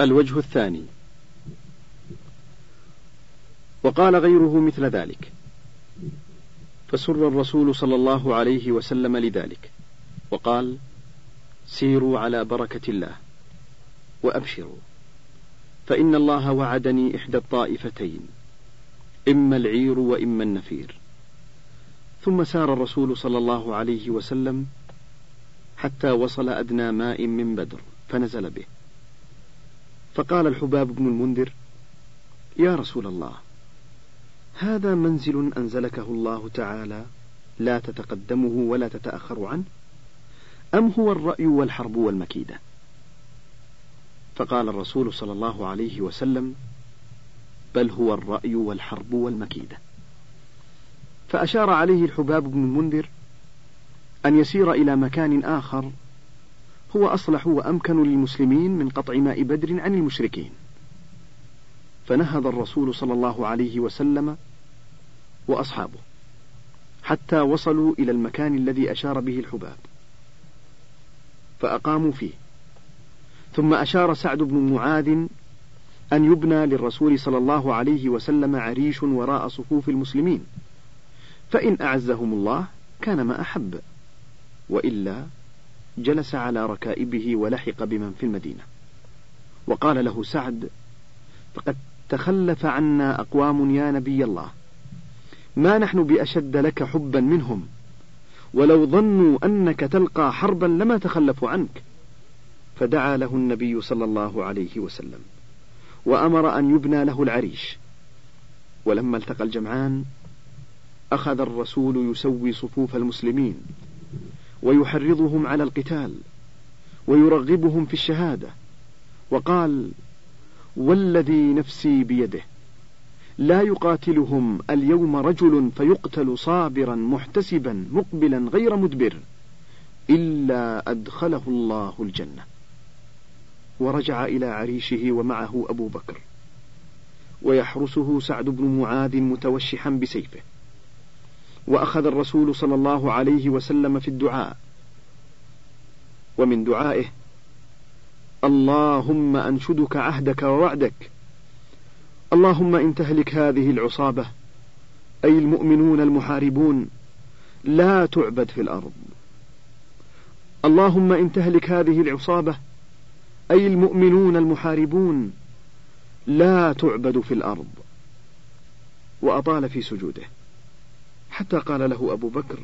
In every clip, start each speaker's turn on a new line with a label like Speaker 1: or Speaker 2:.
Speaker 1: الوجه الثاني وقال غيره مثل ذلك فسر الرسول صلى الله عليه وسلم لذلك وقال سيروا على بركه الله وابشروا فان الله وعدني احدى الطائفتين اما العير واما النفير ثم سار الرسول صلى الله عليه وسلم حتى وصل ادنى ماء من بدر فنزل به فقال الحباب بن المنذر يا رسول الله هذا منزل أنزلكه الله تعالى لا تتقدمه ولا تتأخر عنه أم هو الرأي والحرب والمكيدة فقال الرسول صلى الله عليه وسلم بل هو الرأي والحرب والمكيدة فأشار عليه الحباب بن المنذر أن يسير إلى مكان آخر هو أصلح وأمكن للمسلمين من قطع ماء بدر عن المشركين فنهض الرسول صلى الله عليه وسلم وأصحابه حتى وصلوا إلى المكان الذي أشار به الحباب فأقاموا فيه ثم أشار سعد بن معاذ أن يبنى للرسول صلى الله عليه وسلم عريش وراء صفوف المسلمين فإن أعزهم الله كان ما أحب وإلا جلس على ركائبه ولحق بمن في المدينة وقال له سعد فقد تخلف عنا أقوام يا نبي الله ما نحن بأشد لك حبا منهم ولو ظنوا أنك تلقى حربا لما تخلفوا عنك فدعا له النبي صلى الله عليه وسلم وأمر أن يبنى له العريش ولما التقى الجمعان أخذ الرسول يسوي صفوف المسلمين ويحرضهم على القتال ويرغبهم في الشهادة وقال والذي نفسي بيده لا يقاتلهم اليوم رجل فيقتل صابرا محتسبا مقبلا غير مدبر إلا أدخله الله الجنة ورجع إلى عريشه ومعه أبو بكر ويحرسه سعد بن معاذ متوشحا بسيفه وأخذ الرسول صلى الله عليه وسلم في الدعاء ومن دعائه اللهم أنشدك عهدك ووعدك اللهم إن تهلك هذه العصابة أي المؤمنون المحاربون لا تعبد في الأرض اللهم إن تهلك هذه العصابة أي المؤمنون المحاربون لا تعبد في الأرض وأطال في سجوده حتى قال له أبو بكر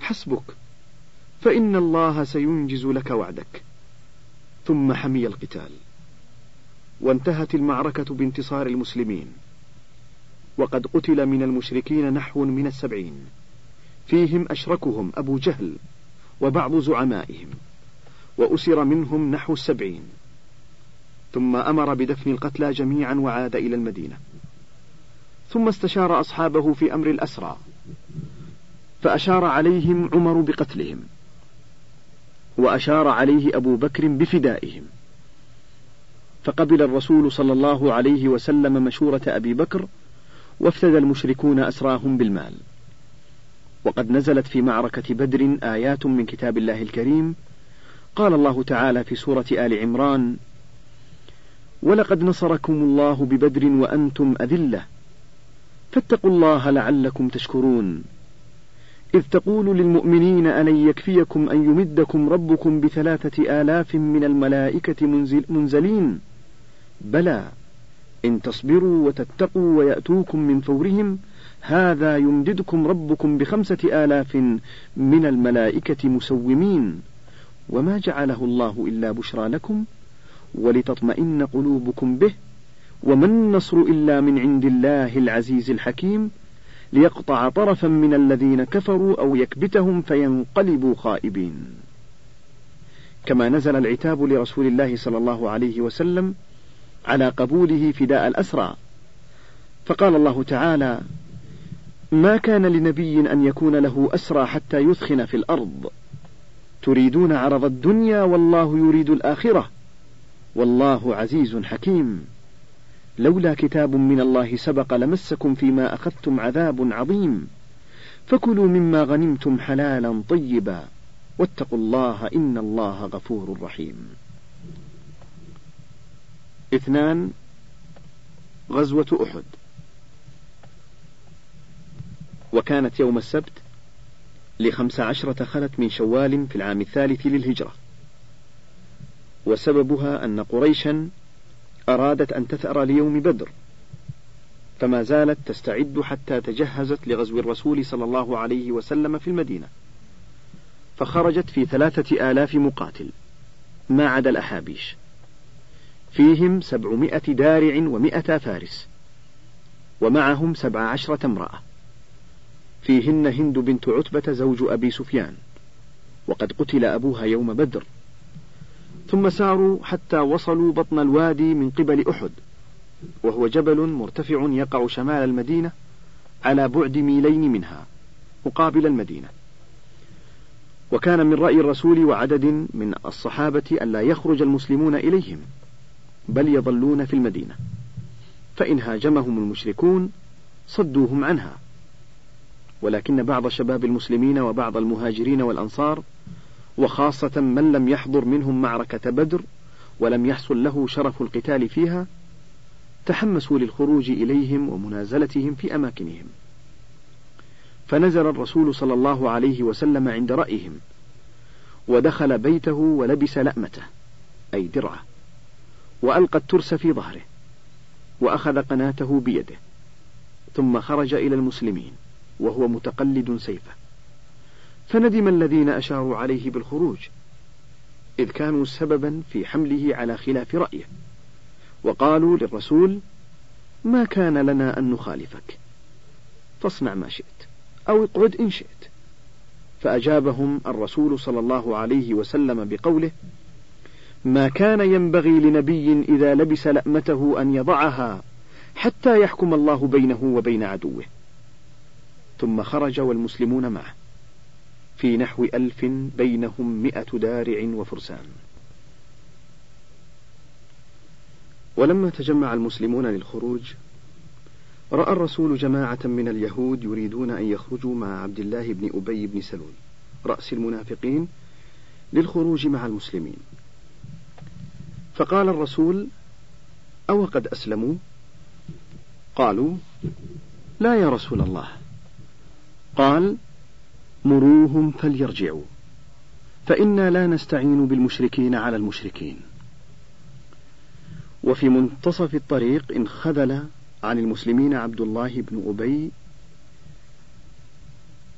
Speaker 1: حسبك فإن الله سينجز لك وعدك ثم حمي القتال وانتهت المعركة بانتصار المسلمين وقد قتل من المشركين نحو من السبعين فيهم أشركهم أبو جهل وبعض زعمائهم وأسر منهم نحو السبعين ثم أمر بدفن القتلى جميعا وعاد إلى المدينة ثم استشار أصحابه في أمر الأسرى فأشار عليهم عمر بقتلهم وأشار عليه أبو بكر بفدائهم فقبل الرسول صلى الله عليه وسلم مشورة أبي بكر وافتدى المشركون أسراهم بالمال وقد نزلت في معركة بدر آيات من كتاب الله الكريم قال الله تعالى في سورة آل عمران ولقد نصركم الله ببدر وأنتم أذلة فاتقوا الله لعلكم تشكرون إذ تقول للمؤمنين ألن يكفيكم أن يمدكم ربكم بثلاثة آلاف من الملائكة منزل منزلين بلى إن تصبروا وتتقوا ويأتوكم من فورهم هذا يمددكم ربكم بخمسة آلاف من الملائكة مسومين وما جعله الله إلا بشرى لكم ولتطمئن قلوبكم به وما النصر إلا من عند الله العزيز الحكيم ليقطع طرفا من الذين كفروا أو يكبتهم فينقلبوا خائبين كما نزل العتاب لرسول الله صلى الله عليه وسلم على قبوله فداء الأسرى فقال الله تعالى ما كان لنبي أن يكون له أسرى حتى يثخن في الأرض تريدون عرض الدنيا والله يريد الآخرة والله عزيز حكيم لولا كتاب من الله سبق لمسكم فيما أخذتم عذاب عظيم فكلوا مما غنمتم حلالا طيبا واتقوا الله إن الله غفور رحيم اثنان غزوة أحد وكانت يوم السبت لخمس عشرة خلت من شوال في العام الثالث للهجرة وسببها أن قريشا أرادت أن تثأر ليوم بدر فما زالت تستعد حتى تجهزت لغزو الرسول صلى الله عليه وسلم في المدينة فخرجت في ثلاثة آلاف مقاتل ما عدا الأحابيش فيهم سبعمائة دارع ومائة فارس ومعهم سبع عشرة امرأة فيهن هند بنت عتبة زوج أبي سفيان وقد قتل أبوها يوم بدر ثم ساروا حتى وصلوا بطن الوادي من قبل أحد وهو جبل مرتفع يقع شمال المدينة على بعد ميلين منها مقابل المدينة وكان من رأي الرسول وعدد من الصحابة أن لا يخرج المسلمون إليهم بل يظلون في المدينة فإن هاجمهم المشركون صدوهم عنها ولكن بعض شباب المسلمين وبعض المهاجرين والأنصار وخاصة من لم يحضر منهم معركة بدر ولم يحصل له شرف القتال فيها تحمسوا للخروج إليهم ومنازلتهم في أماكنهم فنزل الرسول صلى الله عليه وسلم عند رأيهم ودخل بيته ولبس لأمته أي درعه وألقى الترس في ظهره وأخذ قناته بيده ثم خرج إلى المسلمين وهو متقلد سيفه فندم الذين أشاروا عليه بالخروج إذ كانوا سببا في حمله على خلاف رأيه وقالوا للرسول ما كان لنا أن نخالفك فاصنع ما شئت أو اقعد إن شئت فأجابهم الرسول صلى الله عليه وسلم بقوله ما كان ينبغي لنبي إذا لبس لأمته أن يضعها حتى يحكم الله بينه وبين عدوه ثم خرج والمسلمون معه في نحو ألف بينهم مئة دارع وفرسان ولما تجمع المسلمون للخروج رأى الرسول جماعة من اليهود يريدون أن يخرجوا مع عبد الله بن أبي بن سلول رأس المنافقين للخروج مع المسلمين فقال الرسول أو قد أسلموا قالوا لا يا رسول الله قال مروهم فليرجعوا فإنا لا نستعين بالمشركين على المشركين وفي منتصف الطريق انخذل عن المسلمين عبد الله بن أبي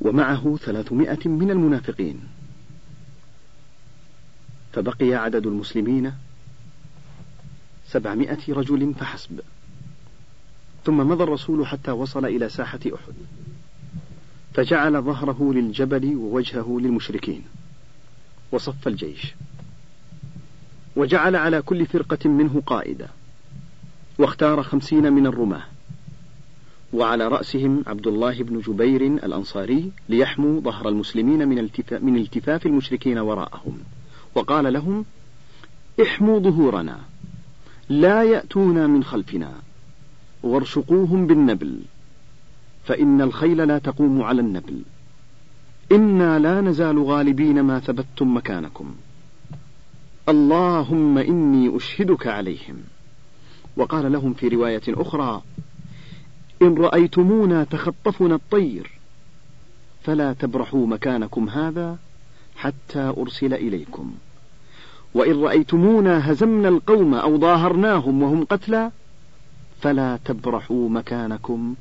Speaker 1: ومعه ثلاثمائة من المنافقين فبقي عدد المسلمين سبعمائة رجل فحسب ثم مضى الرسول حتى وصل إلى ساحة أحد فجعل ظهره للجبل ووجهه للمشركين وصف الجيش وجعل على كل فرقة منه قائدا واختار خمسين من الرماة وعلى رأسهم عبد الله بن جبير الأنصاري ليحموا ظهر المسلمين من, التفا من التفاف المشركين وراءهم وقال لهم احموا ظهورنا لا يأتونا من خلفنا وارشقوهم بالنبل فإن الخيل لا تقوم على النبل إنا لا نزال غالبين ما ثبتتم مكانكم اللهم إني أشهدك عليهم وقال لهم في رواية أخرى إن رأيتمونا تخطفنا الطير فلا تبرحوا مكانكم هذا حتى أرسل إليكم وإن رأيتمونا هزمنا القوم أو ظاهرناهم وهم قتلى فلا تبرحوا مكانكم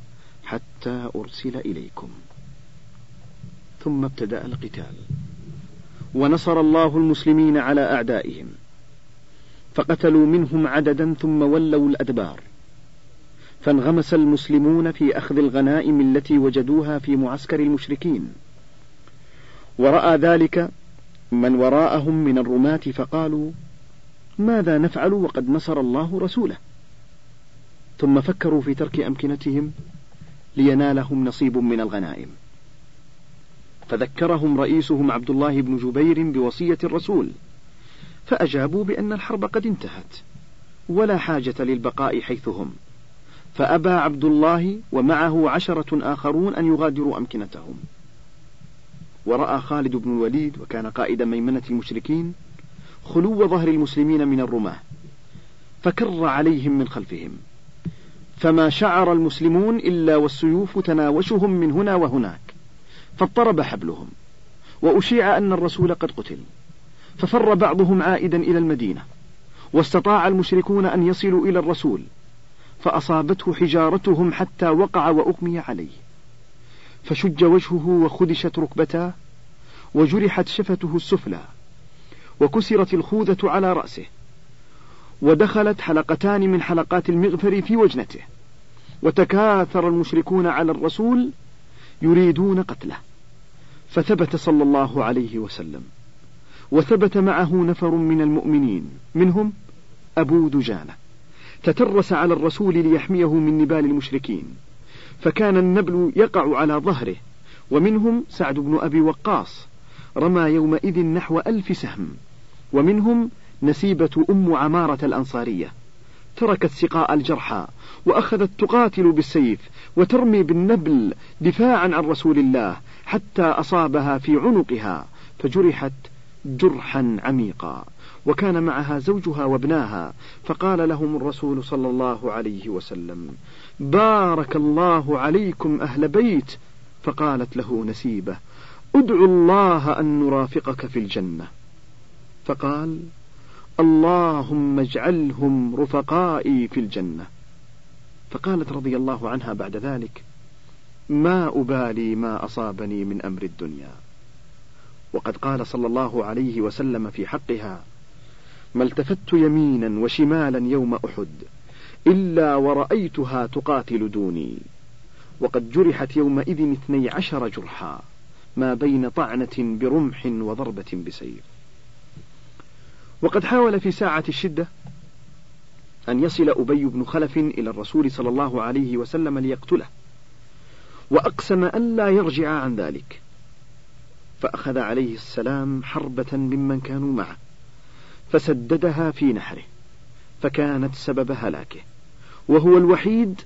Speaker 1: حتى أرسل إليكم ثم ابتدأ القتال ونصر الله المسلمين على أعدائهم فقتلوا منهم عددا ثم ولوا الأدبار فانغمس المسلمون في أخذ الغنائم التي وجدوها في معسكر المشركين ورأى ذلك من وراءهم من الرماة فقالوا ماذا نفعل وقد نصر الله رسوله ثم فكروا في ترك أمكنتهم لينالهم نصيب من الغنائم فذكرهم رئيسهم عبد الله بن جبير بوصية الرسول فأجابوا بأن الحرب قد انتهت ولا حاجة للبقاء حيث هم فأبى عبد الله ومعه عشرة آخرون أن يغادروا أمكنتهم ورأى خالد بن الوليد وكان قائد ميمنة المشركين خلو ظهر المسلمين من الرماة فكر عليهم من خلفهم فما شعر المسلمون إلا والسيوف تناوشهم من هنا وهناك فاضطرب حبلهم وأشيع أن الرسول قد قتل ففر بعضهم عائدا إلى المدينة واستطاع المشركون أن يصلوا إلى الرسول فأصابته حجارتهم حتى وقع وأغمي عليه فشج وجهه وخدشت ركبتاه وجرحت شفته السفلى وكسرت الخوذة على رأسه ودخلت حلقتان من حلقات المغفر في وجنته وتكاثر المشركون على الرسول يريدون قتله فثبت صلى الله عليه وسلم وثبت معه نفر من المؤمنين منهم أبو دجانة تترس على الرسول ليحميه من نبال المشركين فكان النبل يقع على ظهره ومنهم سعد بن أبي وقاص رمى يومئذ نحو ألف سهم ومنهم نسيبة أم عمارة الأنصارية تركت سقاء الجرحى وأخذت تقاتل بالسيف وترمي بالنبل دفاعا عن رسول الله حتى أصابها في عنقها فجرحت جرحا عميقا وكان معها زوجها وابناها فقال لهم الرسول صلى الله عليه وسلم بارك الله عليكم أهل بيت فقالت له نسيبة ادعو الله أن نرافقك في الجنة فقال اللهم اجعلهم رفقائي في الجنة فقالت رضي الله عنها بعد ذلك ما أبالي ما أصابني من أمر الدنيا وقد قال صلى الله عليه وسلم في حقها ما التفت يمينا وشمالا يوم أحد إلا ورأيتها تقاتل دوني وقد جرحت يومئذ اثني عشر جرحا ما بين طعنة برمح وضربة بسيف وقد حاول في ساعة الشدة أن يصل أبي بن خلف إلى الرسول صلى الله عليه وسلم ليقتله وأقسم ألا يرجع عن ذلك فأخذ عليه السلام حربة ممن كانوا معه فسددها في نحره فكانت سبب هلاكه وهو الوحيد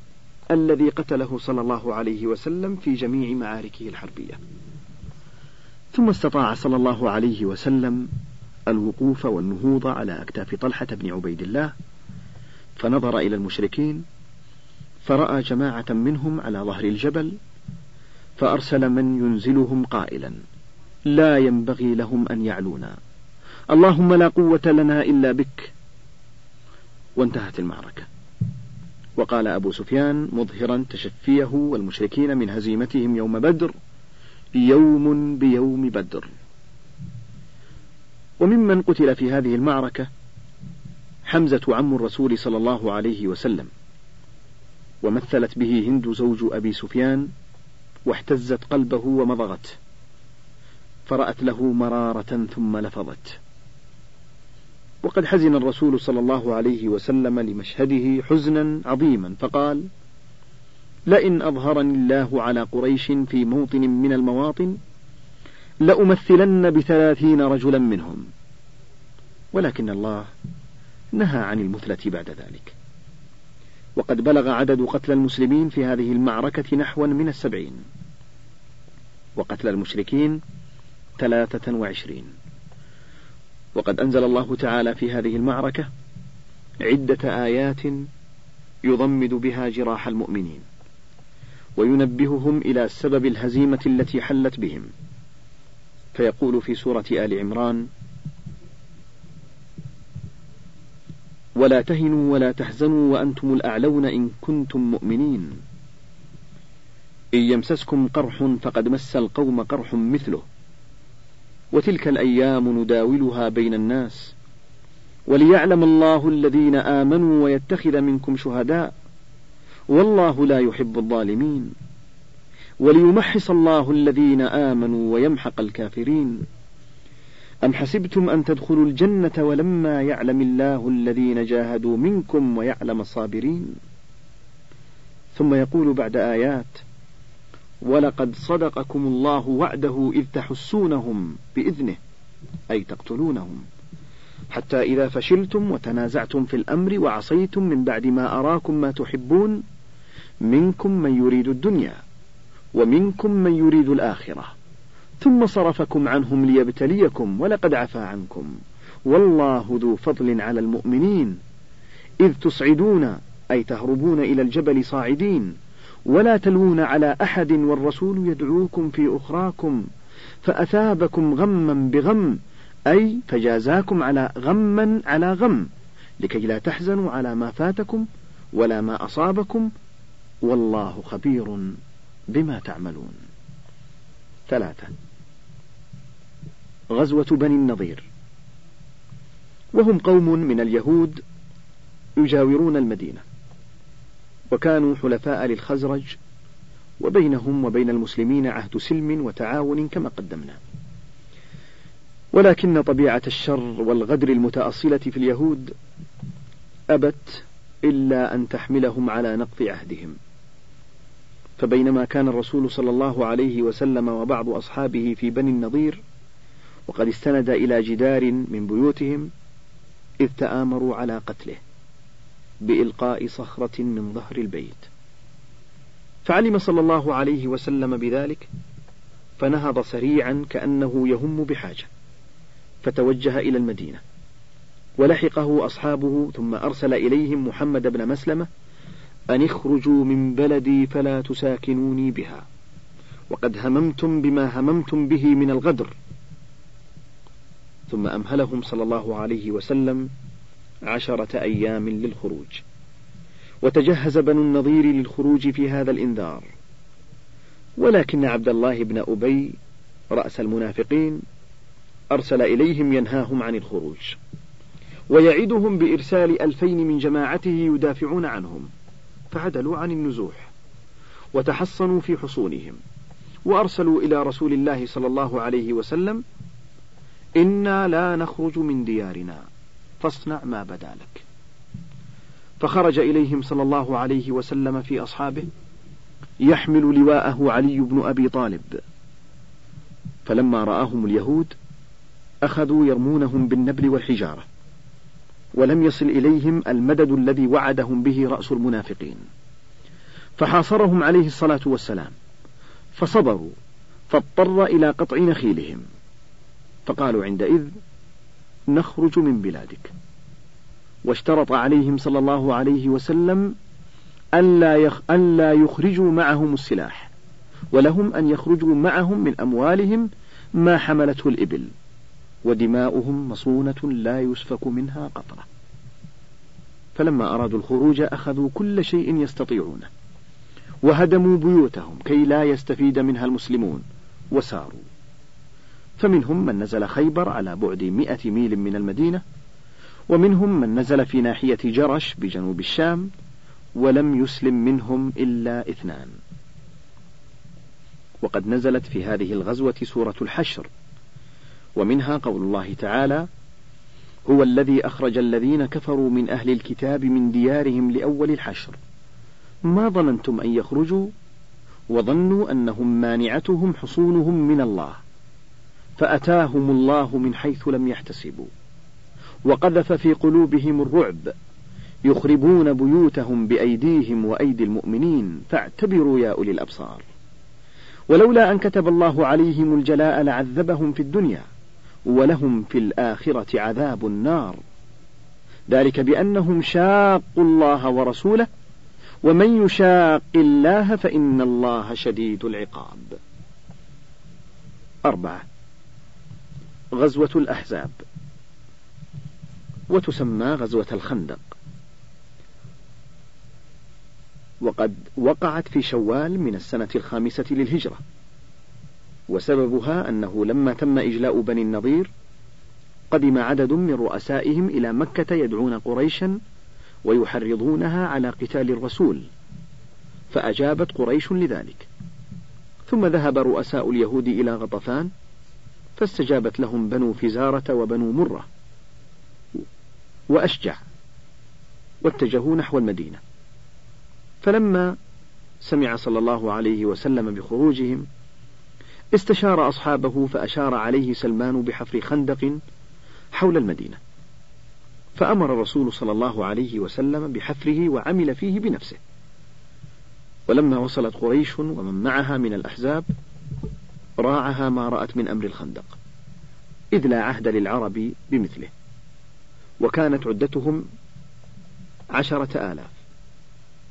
Speaker 1: الذي قتله صلى الله عليه وسلم في جميع معاركه الحربية ثم استطاع صلى الله عليه وسلم الوقوف والنهوض على أكتاف طلحة بن عبيد الله فنظر إلى المشركين فرأى جماعة منهم على ظهر الجبل فأرسل من ينزلهم قائلا لا ينبغي لهم أن يعلونا اللهم لا قوة لنا إلا بك وانتهت المعركة وقال أبو سفيان مظهرا تشفيه والمشركين من هزيمتهم يوم بدر يوم بيوم بدر وممن قتل في هذه المعركة حمزة عم الرسول صلى الله عليه وسلم ومثلت به هند زوج أبي سفيان واحتزت قلبه ومضغته فرأت له مرارة ثم لفظت وقد حزن الرسول صلى الله عليه وسلم لمشهده حزنا عظيما فقال لئن أظهرني الله على قريش في موطن من المواطن لأمثلن بثلاثين رجلا منهم ولكن الله نهى عن المثلة بعد ذلك وقد بلغ عدد قتل المسلمين في هذه المعركة نحوا من السبعين وقتل المشركين ثلاثة وعشرين وقد أنزل الله تعالى في هذه المعركة عدة آيات يضمد بها جراح المؤمنين وينبههم إلى سبب الهزيمة التي حلت بهم فيقول في سورة آل عمران: ولا تهنوا ولا تحزنوا وأنتم الأعلون إن كنتم مؤمنين. إن يمسسكم قرح فقد مس القوم قرح مثله. وتلك الأيام نداولها بين الناس. وليعلم الله الذين آمنوا ويتخذ منكم شهداء والله لا يحب الظالمين وليمحص الله الذين آمنوا ويمحق الكافرين أم حسبتم أن تدخلوا الجنة ولما يعلم الله الذين جاهدوا منكم ويعلم الصابرين ثم يقول بعد آيات ولقد صدقكم الله وعده إذ تحسونهم بإذنه أي تقتلونهم حتى إذا فشلتم وتنازعتم في الأمر وعصيتم من بعد ما أراكم ما تحبون منكم من يريد الدنيا ومنكم من يريد الآخرة ثم صرفكم عنهم ليبتليكم ولقد عفا عنكم والله ذو فضل على المؤمنين إذ تصعدون أي تهربون إلى الجبل صاعدين ولا تلوون على أحد والرسول يدعوكم في أخراكم فأثابكم غما بغم أي فجازاكم على غما على غم لكي لا تحزنوا على ما فاتكم ولا ما أصابكم والله خبير بما تعملون ثلاثة غزوة بني النضير وهم قوم من اليهود يجاورون المدينة وكانوا حلفاء للخزرج وبينهم وبين المسلمين عهد سلم وتعاون كما قدمنا ولكن طبيعة الشر والغدر المتأصلة في اليهود أبت إلا أن تحملهم على نقض عهدهم فبينما كان الرسول صلى الله عليه وسلم وبعض أصحابه في بني النضير وقد استند إلى جدار من بيوتهم إذ تآمروا على قتله بإلقاء صخرة من ظهر البيت فعلم صلى الله عليه وسلم بذلك فنهض سريعا كأنه يهم بحاجة فتوجه إلى المدينة ولحقه أصحابه ثم أرسل إليهم محمد بن مسلمة أن اخرجوا من بلدي فلا تساكنوني بها وقد هممتم بما هممتم به من الغدر ثم أمهلهم صلى الله عليه وسلم عشرة أيام للخروج وتجهز بنو النظير للخروج في هذا الإنذار ولكن عبد الله بن أبي رأس المنافقين أرسل إليهم ينهاهم عن الخروج ويعدهم بإرسال ألفين من جماعته يدافعون عنهم فعدلوا عن النزوح وتحصنوا في حصونهم وأرسلوا إلى رسول الله صلى الله عليه وسلم إنا لا نخرج من ديارنا فاصنع ما بدا لك فخرج إليهم صلى الله عليه وسلم في أصحابه يحمل لواءه علي بن أبي طالب فلما رآهم اليهود أخذوا يرمونهم بالنبل والحجارة ولم يصل إليهم المدد الذي وعدهم به رأس المنافقين فحاصرهم عليه الصلاة والسلام فصبروا فاضطر إلى قطع نخيلهم فقالوا عندئذ نخرج من بلادك واشترط عليهم صلى الله عليه وسلم ألا, يخ ألا يخرجوا معهم السلاح ولهم أن يخرجوا معهم من أموالهم ما حملته الإبل ودماؤهم مصونة لا يسفك منها قطرة فلما أرادوا الخروج أخذوا كل شيء يستطيعونه وهدموا بيوتهم كي لا يستفيد منها المسلمون وساروا فمنهم من نزل خيبر على بعد مئة ميل من المدينة ومنهم من نزل في ناحية جرش بجنوب الشام ولم يسلم منهم إلا اثنان وقد نزلت في هذه الغزوة سورة الحشر ومنها قول الله تعالى هو الذي أخرج الذين كفروا من أهل الكتاب من ديارهم لأول الحشر ما ظننتم أن يخرجوا وظنوا أنهم مانعتهم حصونهم من الله فأتاهم الله من حيث لم يحتسبوا وقذف في قلوبهم الرعب يخربون بيوتهم بأيديهم وأيدي المؤمنين فاعتبروا يا أولي الأبصار ولولا أن كتب الله عليهم الجلاء لعذبهم في الدنيا ولهم في الآخرة عذاب النار ذلك بأنهم شاقوا الله ورسوله ومن يشاق الله فإن الله شديد العقاب أربعة غزوة الأحزاب وتسمى غزوة الخندق وقد وقعت في شوال من السنة الخامسة للهجرة وسببها أنه لما تم إجلاء بني النضير قدم عدد من رؤسائهم إلى مكة يدعون قريشا ويحرضونها على قتال الرسول فأجابت قريش لذلك ثم ذهب رؤساء اليهود إلى غطفان فاستجابت لهم بنو فزارة وبنو مرة وأشجع واتجهوا نحو المدينة فلما سمع صلى الله عليه وسلم بخروجهم استشار أصحابه فأشار عليه سلمان بحفر خندق حول المدينة فأمر الرسول صلى الله عليه وسلم بحفره وعمل فيه بنفسه ولما وصلت قريش ومن معها من الأحزاب راعها ما رأت من أمر الخندق إذ لا عهد للعرب بمثله وكانت عدتهم عشرة آلاف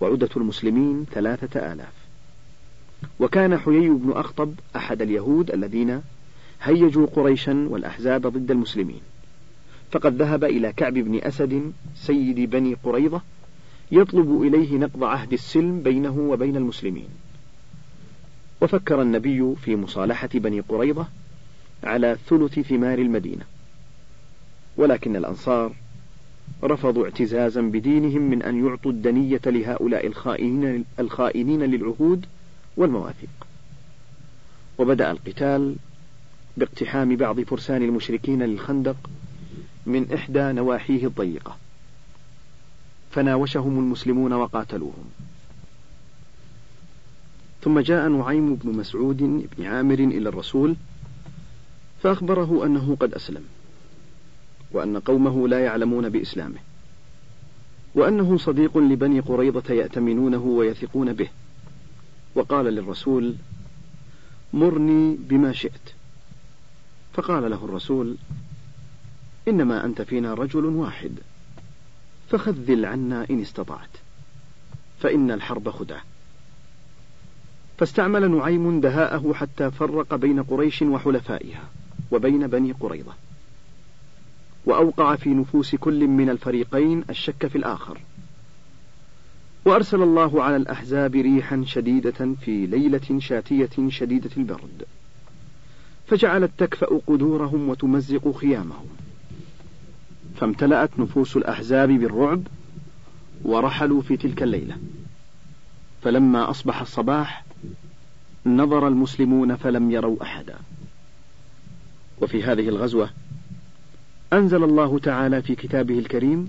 Speaker 1: وعدة المسلمين ثلاثة آلاف وكان حيي بن أخطب أحد اليهود الذين هيجوا قريشا والأحزاب ضد المسلمين فقد ذهب إلى كعب بن أسد سيد بني قريظة يطلب إليه نقض عهد السلم بينه وبين المسلمين وفكر النبي في مصالحة بني قريظة على ثلث ثمار المدينة ولكن الأنصار رفضوا اعتزازا بدينهم من أن يعطوا الدنية لهؤلاء الخائنين, الخائنين للعهود والمواثيق وبدأ القتال باقتحام بعض فرسان المشركين للخندق من إحدى نواحيه الضيقة فناوشهم المسلمون وقاتلوهم ثم جاء نعيم بن مسعود بن عامر إلى الرسول فأخبره أنه قد أسلم وأن قومه لا يعلمون بإسلامه وأنه صديق لبني قريضة يأتمنونه ويثقون به وقال للرسول مرني بما شئت فقال له الرسول انما انت فينا رجل واحد فخذل عنا ان استطعت فان الحرب خدعه فاستعمل نعيم دهاءه حتى فرق بين قريش وحلفائها وبين بني قريظه واوقع في نفوس كل من الفريقين الشك في الاخر وأرسل الله على الأحزاب ريحا شديدة في ليلة شاتية شديدة البرد فجعلت تكفأ قدورهم وتمزق خيامهم فامتلأت نفوس الأحزاب بالرعب ورحلوا في تلك الليلة فلما أصبح الصباح نظر المسلمون فلم يروا أحدا وفي هذه الغزوة أنزل الله تعالى في كتابه الكريم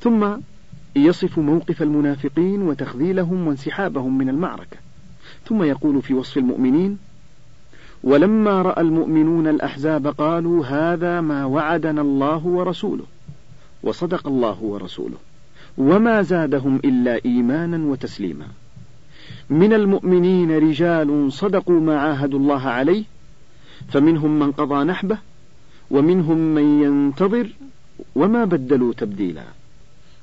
Speaker 1: ثم يصف موقف المنافقين وتخذيلهم وانسحابهم من المعركة ثم يقول في وصف المؤمنين ولما رأى المؤمنون الأحزاب قالوا هذا ما وعدنا الله ورسوله وصدق الله ورسوله وما زادهم إلا إيمانا وتسليما من المؤمنين رجال صدقوا ما عاهدوا الله عليه فمنهم من قضى نحبه ومنهم من ينتظر وما بدلوا تبديلا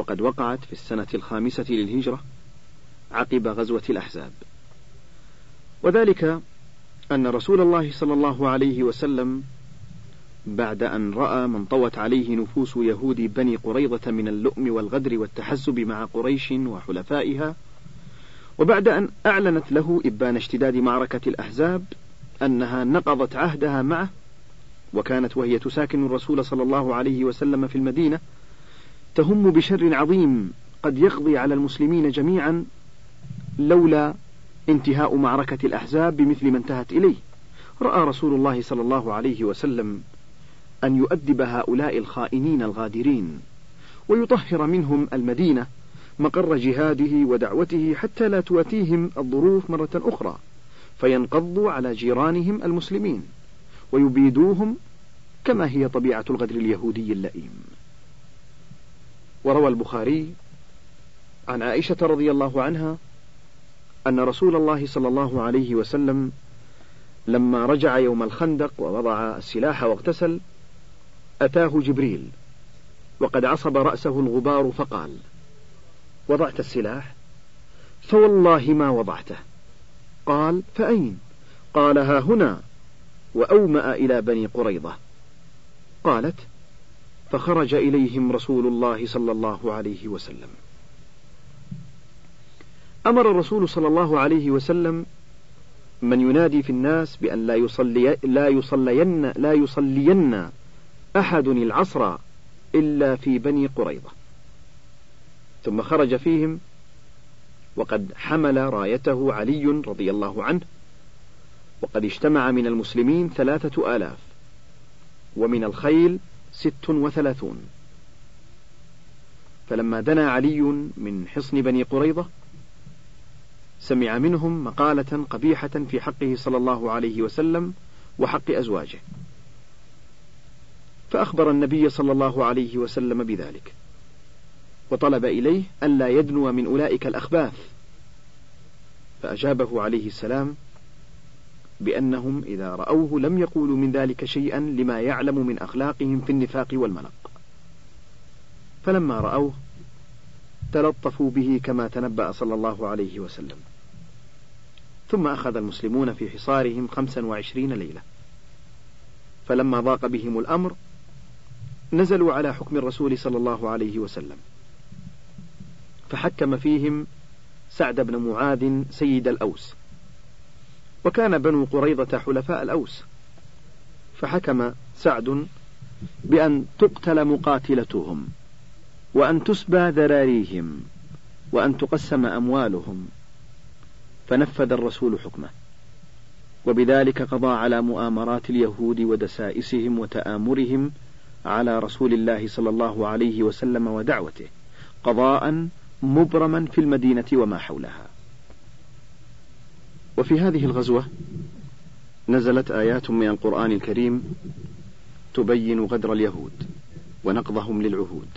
Speaker 1: وقد وقعت في السنة الخامسة للهجرة عقب غزوة الأحزاب وذلك أن رسول الله صلى الله عليه وسلم بعد أن رأى من طوت عليه نفوس يهود بني قريظة من اللؤم والغدر والتحزب مع قريش وحلفائها وبعد أن أعلنت له إبان اشتداد معركة الأحزاب أنها نقضت عهدها معه وكانت وهي تساكن الرسول صلى الله عليه وسلم في المدينة تهم بشر عظيم قد يقضي على المسلمين جميعا لولا انتهاء معركة الأحزاب بمثل ما انتهت إليه رأى رسول الله صلى الله عليه وسلم أن يؤدب هؤلاء الخائنين الغادرين ويطهر منهم المدينة مقر جهاده ودعوته حتى لا تواتيهم الظروف مرة أخرى فينقضوا على جيرانهم المسلمين ويبيدوهم كما هي طبيعة الغدر اليهودي اللئيم وروى البخاري عن عائشة رضي الله عنها أن رسول الله صلى الله عليه وسلم لما رجع يوم الخندق ووضع السلاح واغتسل أتاه جبريل وقد عصب رأسه الغبار فقال وضعت السلاح فوالله ما وضعته قال فأين قال ها هنا وأومأ إلى بني قريضة قالت فخرج إليهم رسول الله صلى الله عليه وسلم أمر الرسول صلى الله عليه وسلم من ينادي في الناس بأن لا يصلي لا يصلين لا يصلين أحد العصر إلا في بني قريظة ثم خرج فيهم وقد حمل رايته علي رضي الله عنه وقد اجتمع من المسلمين ثلاثة آلاف ومن الخيل ست وثلاثون فلما دنا علي من حصن بني قريضة سمع منهم مقالة قبيحة في حقه صلى الله عليه وسلم وحق أزواجه فأخبر النبي صلى الله عليه وسلم بذلك وطلب إليه ألا يدنو من أولئك الأخباث فأجابه عليه السلام بأنهم إذا رأوه لم يقولوا من ذلك شيئا لما يعلم من أخلاقهم في النفاق والملق فلما رأوه تلطفوا به كما تنبأ صلى الله عليه وسلم ثم أخذ المسلمون في حصارهم خمسا وعشرين ليلة فلما ضاق بهم الأمر نزلوا على حكم الرسول صلى الله عليه وسلم فحكم فيهم سعد بن معاذ سيد الأوس وكان بنو قريضة حلفاء الأوس فحكم سعد بأن تقتل مقاتلتهم وأن تسبى ذراريهم وأن تقسم أموالهم فنفذ الرسول حكمه وبذلك قضى على مؤامرات اليهود ودسائسهم وتآمرهم على رسول الله صلى الله عليه وسلم ودعوته قضاء مبرما في المدينة وما حولها وفي هذه الغزوة نزلت آيات من القرآن الكريم تبين غدر اليهود ونقضهم للعهود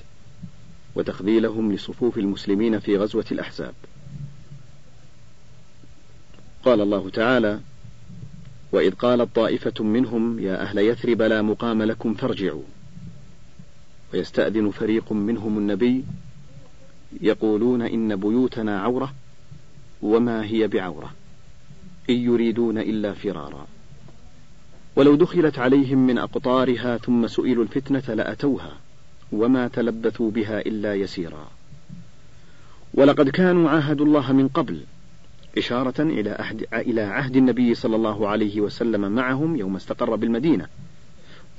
Speaker 1: وتخذيلهم لصفوف المسلمين في غزوة الأحزاب. قال الله تعالى: وإذ قالت طائفة منهم يا أهل يثرب لا مقام لكم فارجعوا. ويستأذن فريق منهم النبي يقولون إن بيوتنا عورة وما هي بعورة. إن يريدون إلا فرارا ولو دخلت عليهم من أقطارها ثم سئلوا الفتنة لأتوها وما تلبثوا بها إلا يسيرا ولقد كانوا عاهدوا الله من قبل إشارة إلى أحد إلى عهد النبي صلى الله عليه وسلم معهم يوم استقر بالمدينة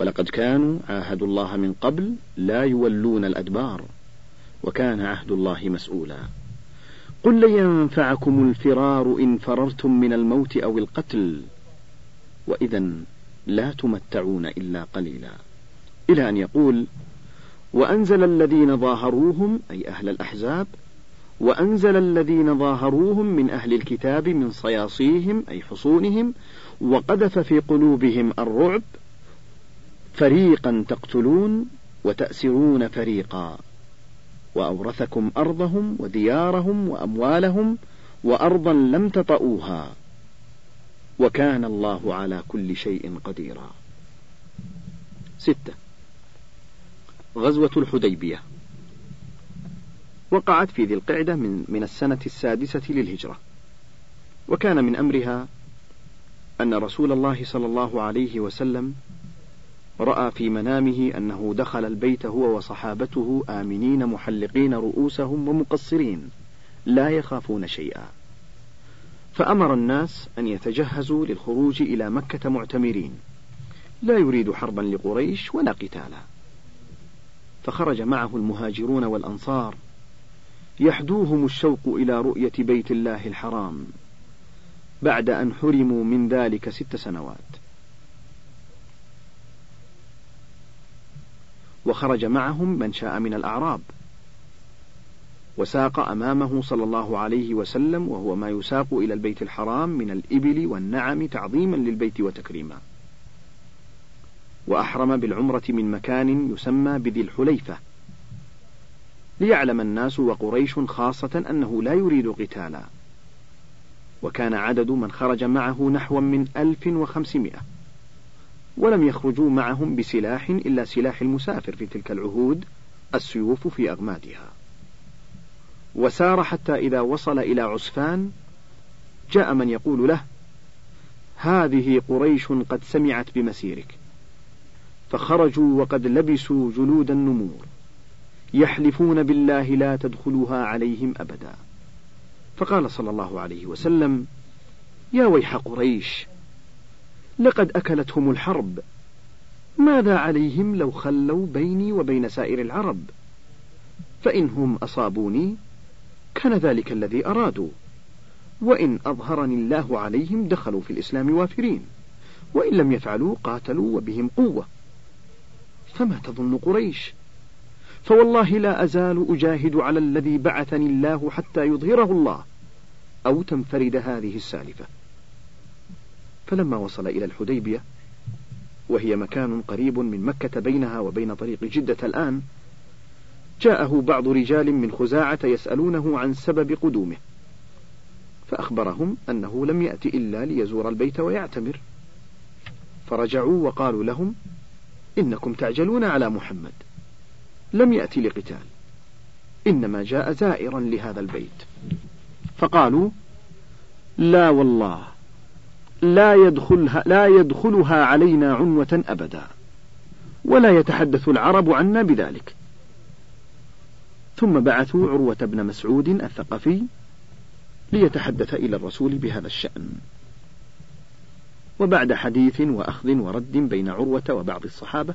Speaker 1: ولقد كانوا عاهدوا الله من قبل لا يولون الأدبار وكان عهد الله مسؤولا قل لن ينفعكم الفرار إن فررتم من الموت أو القتل وإذا لا تمتعون إلا قليلا إلى أن يقول وأنزل الذين ظاهروهم أي أهل الأحزاب وأنزل الذين ظاهروهم من أهل الكتاب من صياصيهم أي حصونهم وقذف في قلوبهم الرعب فريقا تقتلون وتأسرون فريقا وأورثكم أرضهم وديارهم وأموالهم وأرضا لم تطئوها وكان الله على كل شيء قديرا ستة غزوة الحديبية وقعت في ذي القعدة من, من السنة السادسة للهجرة وكان من أمرها أن رسول الله صلى الله عليه وسلم رأى في منامه أنه دخل البيت هو وصحابته آمنين محلقين رؤوسهم ومقصرين لا يخافون شيئا فأمر الناس أن يتجهزوا للخروج إلى مكة معتمرين لا يريد حربا لقريش ولا قتالا فخرج معه المهاجرون والأنصار يحدوهم الشوق إلى رؤية بيت الله الحرام بعد أن حرموا من ذلك ست سنوات وخرج معهم من شاء من الأعراب وساق أمامه صلى الله عليه وسلم وهو ما يساق إلى البيت الحرام من الإبل والنعم تعظيما للبيت وتكريما وأحرم بالعمرة من مكان يسمى بذي الحليفة ليعلم الناس وقريش خاصة أنه لا يريد قتالا وكان عدد من خرج معه نحو من ألف وخمسمائة ولم يخرجوا معهم بسلاح إلا سلاح المسافر في تلك العهود السيوف في أغمادها وسار حتى إذا وصل إلى عسفان جاء من يقول له هذه قريش قد سمعت بمسيرك فخرجوا وقد لبسوا جلود النمور يحلفون بالله لا تدخلوها عليهم أبدا فقال صلى الله عليه وسلم يا ويح قريش لقد أكلتهم الحرب ماذا عليهم لو خلوا بيني وبين سائر العرب فإنهم أصابوني كان ذلك الذي أرادوا وإن أظهرني الله عليهم دخلوا في الإسلام وافرين وإن لم يفعلوا قاتلوا وبهم قوة فما تظن قريش فوالله لا أزال أجاهد على الذي بعثني الله حتى يظهره الله أو تنفرد هذه السالفة فلما وصل إلى الحديبية وهي مكان قريب من مكة بينها وبين طريق جدة الآن جاءه بعض رجال من خزاعة يسألونه عن سبب قدومه فأخبرهم أنه لم يأتي إلا ليزور البيت ويعتمر فرجعوا وقالوا لهم إنكم تعجلون على محمد لم يأتي لقتال إنما جاء زائرا لهذا البيت فقالوا لا والله لا يدخلها, لا يدخلها علينا عنوة أبدا ولا يتحدث العرب عنا بذلك ثم بعثوا عروة بن مسعود الثقفي ليتحدث إلى الرسول بهذا الشأن وبعد حديث وأخذ ورد بين عروة وبعض الصحابة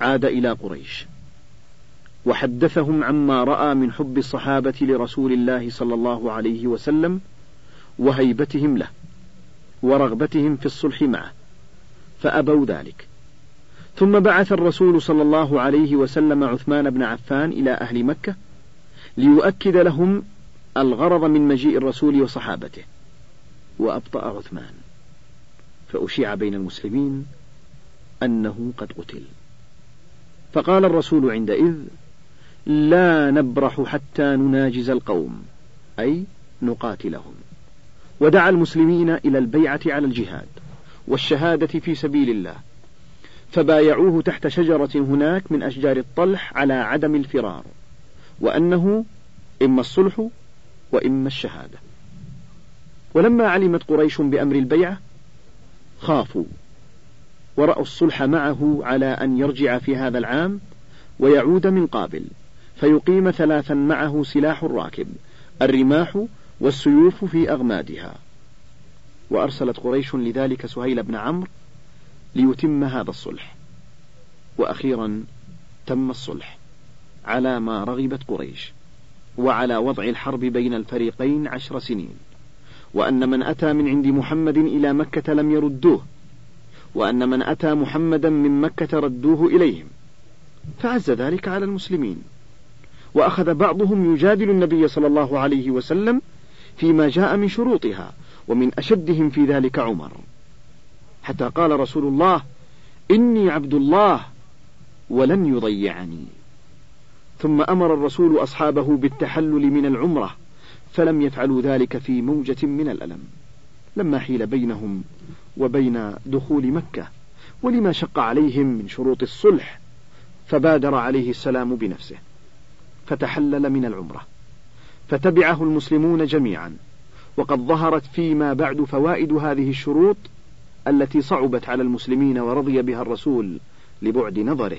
Speaker 1: عاد إلى قريش وحدثهم عما رأى من حب الصحابة لرسول الله صلى الله عليه وسلم وهيبتهم له ورغبتهم في الصلح معه فأبوا ذلك ثم بعث الرسول صلى الله عليه وسلم عثمان بن عفان إلى أهل مكة ليؤكد لهم الغرض من مجيء الرسول وصحابته وأبطأ عثمان فأشيع بين المسلمين أنه قد قتل فقال الرسول عندئذ لا نبرح حتى نناجز القوم أي نقاتلهم ودعا المسلمين إلى البيعة على الجهاد والشهادة في سبيل الله فبايعوه تحت شجرة هناك من أشجار الطلح على عدم الفرار وأنه إما الصلح وإما الشهادة ولما علمت قريش بأمر البيعة خافوا ورأوا الصلح معه على أن يرجع في هذا العام ويعود من قابل فيقيم ثلاثا معه سلاح الراكب الرماح والسيوف في أغمادها وأرسلت قريش لذلك سهيل بن عمرو ليتم هذا الصلح وأخيرا تم الصلح على ما رغبت قريش وعلى وضع الحرب بين الفريقين عشر سنين وأن من أتى من عند محمد إلى مكة لم يردوه وأن من أتى محمدا من مكة ردوه إليهم فعز ذلك على المسلمين وأخذ بعضهم يجادل النبي صلى الله عليه وسلم فيما جاء من شروطها ومن أشدهم في ذلك عمر حتى قال رسول الله إني عبد الله ولن يضيعني ثم أمر الرسول أصحابه بالتحلل من العمرة فلم يفعلوا ذلك في موجة من الألم لما حيل بينهم وبين دخول مكة ولما شق عليهم من شروط الصلح فبادر عليه السلام بنفسه فتحلل من العمره فتبعه المسلمون جميعا وقد ظهرت فيما بعد فوائد هذه الشروط التي صعبت على المسلمين ورضي بها الرسول لبعد نظره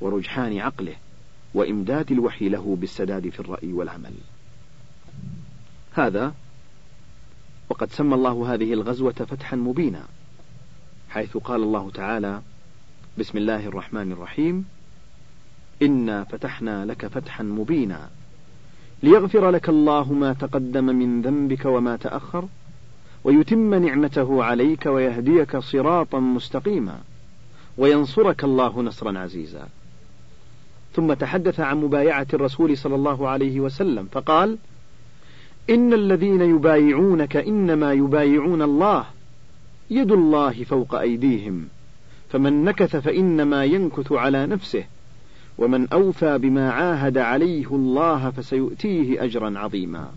Speaker 1: ورجحان عقله وإمداد الوحي له بالسداد في الرأي والعمل هذا وقد سمى الله هذه الغزوة فتحا مبينا حيث قال الله تعالى بسم الله الرحمن الرحيم إنا فتحنا لك فتحا مبينا ليغفر لك الله ما تقدم من ذنبك وما تأخر ويتم نعمته عليك ويهديك صراطا مستقيما وينصرك الله نصرا عزيزا ثم تحدث عن مبايعة الرسول صلى الله عليه وسلم فقال إن الذين يبايعونك إنما يبايعون الله يد الله فوق أيديهم فمن نكث فإنما ينكث على نفسه ومن أوفى بما عاهد عليه الله فسيؤتيه أجرا عظيما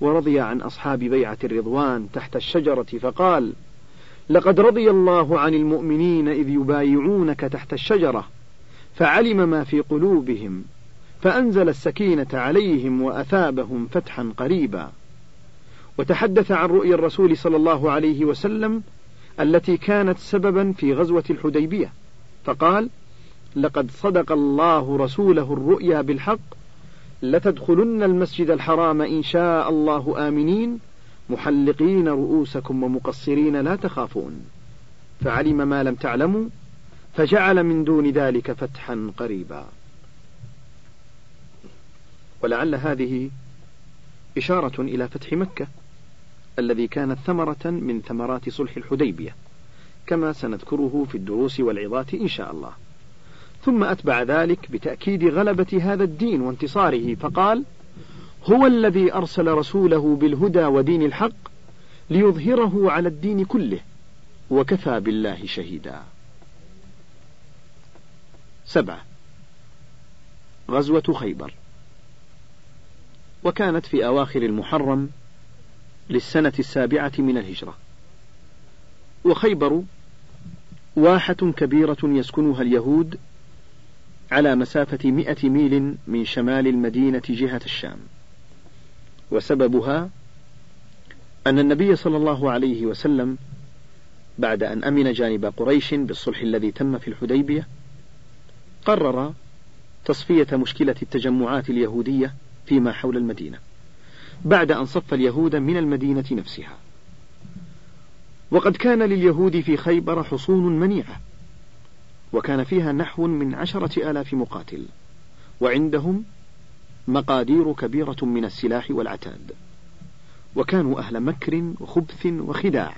Speaker 1: ورضي عن أصحاب بيعة الرضوان تحت الشجرة فقال لقد رضي الله عن المؤمنين إذ يبايعونك تحت الشجرة فعلم ما في قلوبهم فأنزل السكينة عليهم وأثابهم فتحا قريبا وتحدث عن رؤيا الرسول صلى الله عليه وسلم التي كانت سببا في غزوة الحديبية فقال لقد صدق الله رسوله الرؤيا بالحق لتدخلن المسجد الحرام إن شاء الله آمنين محلقين رؤوسكم ومقصرين لا تخافون فعلم ما لم تعلموا فجعل من دون ذلك فتحا قريبا ولعل هذه إشارة إلى فتح مكة الذي كانت ثمرة من ثمرات صلح الحديبية كما سنذكره في الدروس والعظات إن شاء الله ثم أتبع ذلك بتأكيد غلبة هذا الدين وانتصاره فقال هو الذي أرسل رسوله بالهدى ودين الحق ليظهره على الدين كله وكفى بالله شهيدا سبعة غزوة خيبر وكانت في أواخر المحرم للسنة السابعة من الهجرة وخيبر واحة كبيرة يسكنها اليهود على مسافة مئة ميل من شمال المدينة جهة الشام وسببها أن النبي صلى الله عليه وسلم بعد أن أمن جانب قريش بالصلح الذي تم في الحديبية قرر تصفية مشكلة التجمعات اليهودية فيما حول المدينة بعد أن صف اليهود من المدينة نفسها وقد كان لليهود في خيبر حصون منيعة وكان فيها نحو من عشرة آلاف مقاتل وعندهم مقادير كبيرة من السلاح والعتاد وكانوا أهل مكر وخبث وخداع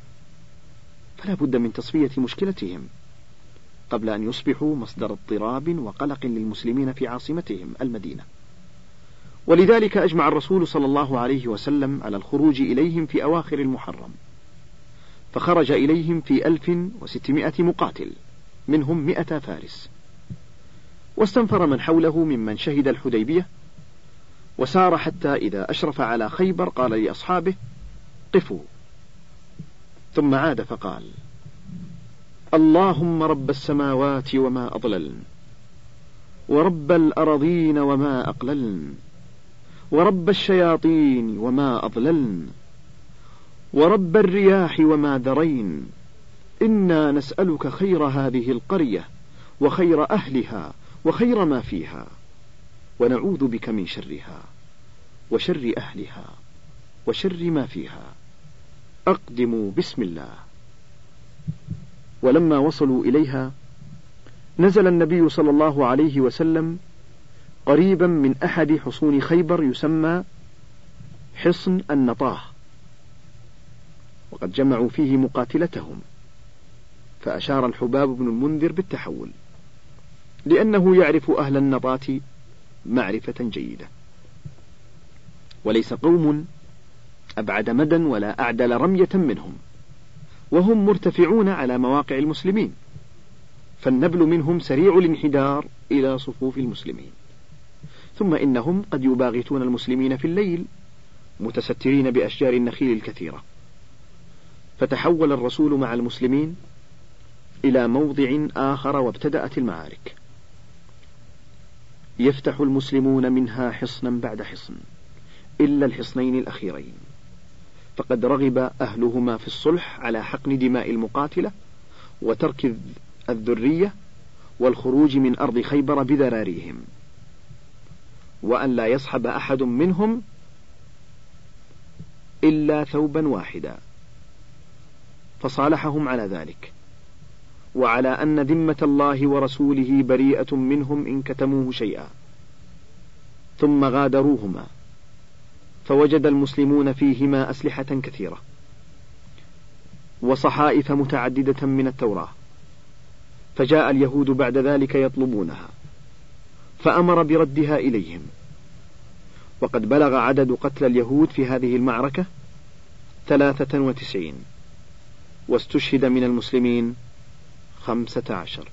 Speaker 1: فلا بد من تصفية مشكلتهم قبل أن يصبحوا مصدر اضطراب وقلق للمسلمين في عاصمتهم المدينة ولذلك أجمع الرسول صلى الله عليه وسلم على الخروج إليهم في أواخر المحرم فخرج إليهم في ألف وستمائة مقاتل منهم مئة فارس واستنفر من حوله ممن شهد الحديبية وسار حتى إذا أشرف على خيبر قال لأصحابه قفوا ثم عاد فقال اللهم رب السماوات وما أضللن ورب الأراضين وما أقللن ورب الشياطين وما أضللن ورب الرياح وما ذرين إنا نسألك خير هذه القرية وخير أهلها وخير ما فيها ونعوذ بك من شرها وشر أهلها وشر ما فيها أقدموا بسم الله ولما وصلوا إليها نزل النبي صلى الله عليه وسلم قريبا من أحد حصون خيبر يسمى حصن النطاه وقد جمعوا فيه مقاتلتهم فأشار الحباب بن المنذر بالتحول لأنه يعرف أهل النطات معرفة جيدة وليس قوم أبعد مدا ولا أعدل رمية منهم وهم مرتفعون على مواقع المسلمين فالنبل منهم سريع الانحدار إلى صفوف المسلمين ثم إنهم قد يباغتون المسلمين في الليل متسترين بأشجار النخيل الكثيرة فتحول الرسول مع المسلمين إلى موضع آخر وابتدأت المعارك. يفتح المسلمون منها حصنا بعد حصن، إلا الحصنين الأخيرين، فقد رغب أهلهما في الصلح على حقن دماء المقاتلة، وترك الذرية، والخروج من أرض خيبر بذراريهم، وأن لا يصحب أحد منهم إلا ثوبا واحدا، فصالحهم على ذلك، وعلى أن ذمة الله ورسوله بريئة منهم إن كتموه شيئا ثم غادروهما فوجد المسلمون فيهما أسلحة كثيرة وصحائف متعددة من التوراة فجاء اليهود بعد ذلك يطلبونها فأمر بردها إليهم وقد بلغ عدد قتلى اليهود في هذه المعركة ثلاثة وتسعين واستشهد من المسلمين خمسة عشر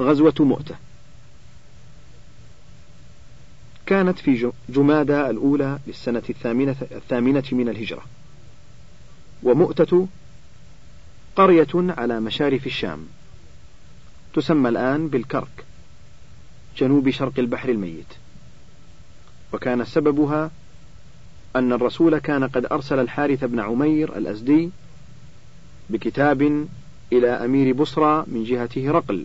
Speaker 1: غزوة مؤتة كانت في جمادى الأولى للسنة الثامنة, الثامنة من الهجرة ومؤتة قرية على مشارف الشام تسمى الآن بالكرك جنوب شرق البحر الميت وكان سببها أن الرسول كان قد أرسل الحارث بن عمير الأزدي بكتاب إلى أمير بصرى من جهة هرقل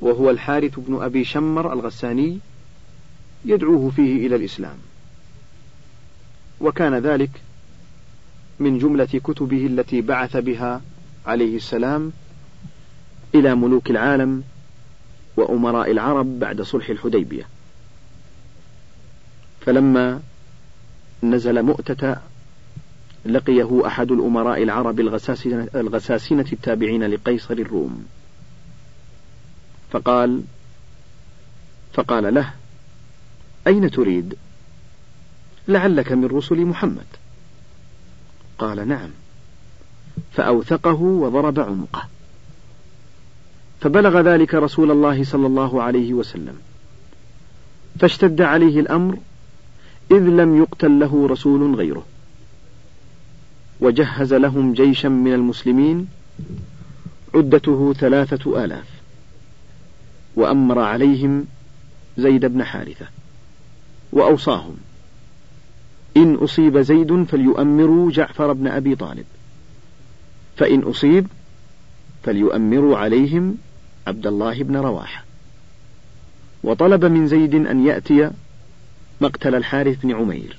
Speaker 1: وهو الحارث بن أبي شمر الغساني يدعوه فيه إلى الإسلام وكان ذلك من جملة كتبه التي بعث بها عليه السلام إلى ملوك العالم وأمراء العرب بعد صلح الحديبية فلما نزل مؤتة لقيه أحد الأمراء العرب الغساسنة, الغساسنة التابعين لقيصر الروم فقال فقال له أين تريد لعلك من رسل محمد قال نعم فأوثقه وضرب عنقه فبلغ ذلك رسول الله صلى الله عليه وسلم فاشتد عليه الأمر إذ لم يقتل له رسول غيره وجهز لهم جيشا من المسلمين عدته ثلاثة آلاف وأمر عليهم زيد بن حارثة وأوصاهم إن أصيب زيد فليؤمروا جعفر بن أبي طالب فإن أصيب فليؤمروا عليهم عبد الله بن رواحة وطلب من زيد أن يأتي مقتل الحارث بن عمير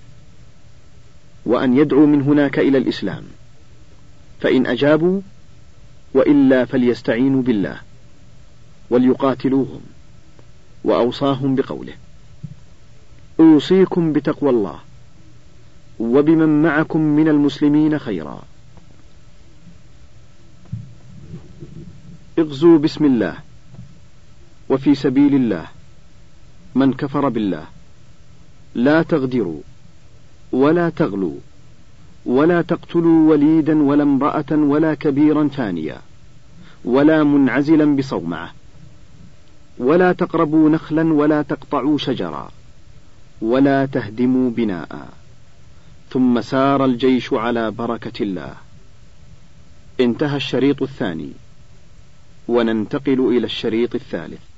Speaker 1: وأن يدعو من هناك إلى الإسلام فإن أجابوا وإلا فليستعينوا بالله وليقاتلوهم وأوصاهم بقوله أوصيكم بتقوى الله وبمن معكم من المسلمين خيرا اغزوا بسم الله وفي سبيل الله من كفر بالله لا تغدروا ولا تغلوا ولا تقتلوا وليدا ولا امرأة ولا كبيرا ثانيا ولا منعزلا بصومعة ولا تقربوا نخلا ولا تقطعوا شجرا ولا تهدموا بناء ثم سار الجيش على بركة الله انتهى الشريط الثاني وننتقل إلى الشريط الثالث